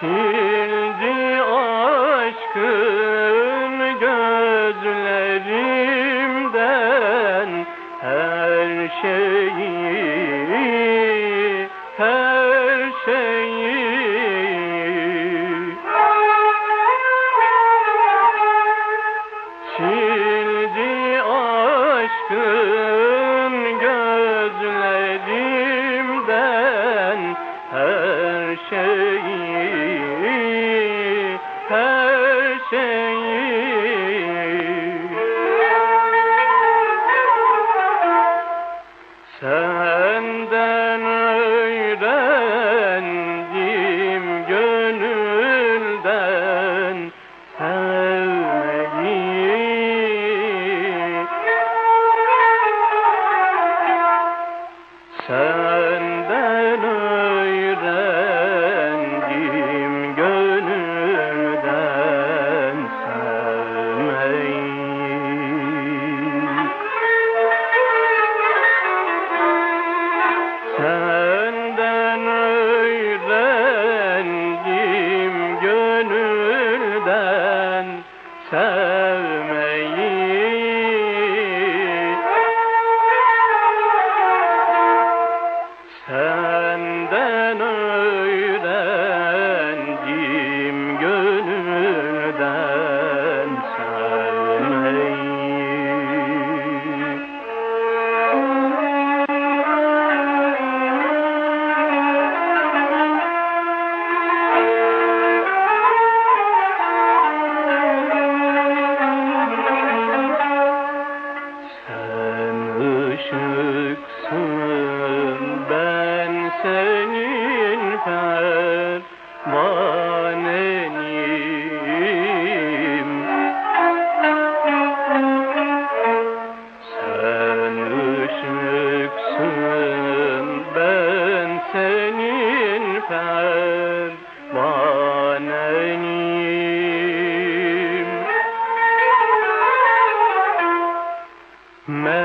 Sildi aşkın gözlerimden her şeyi, her şeyi. Sildi aşkın gözlerimden her şeyi.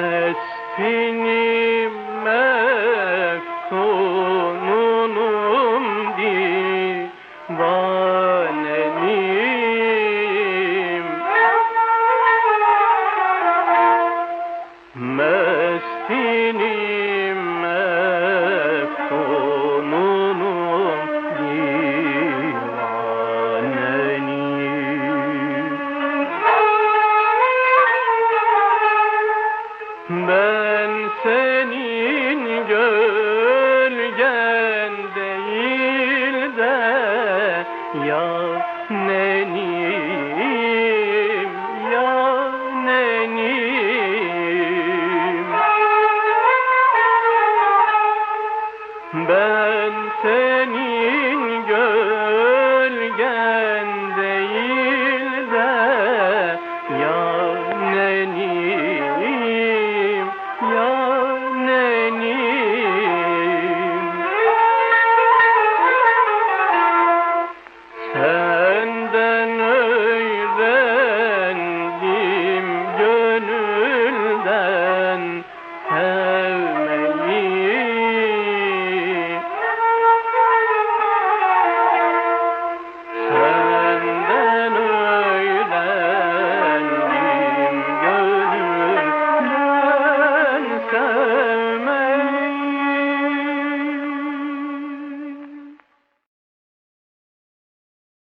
Destini ben 屋根に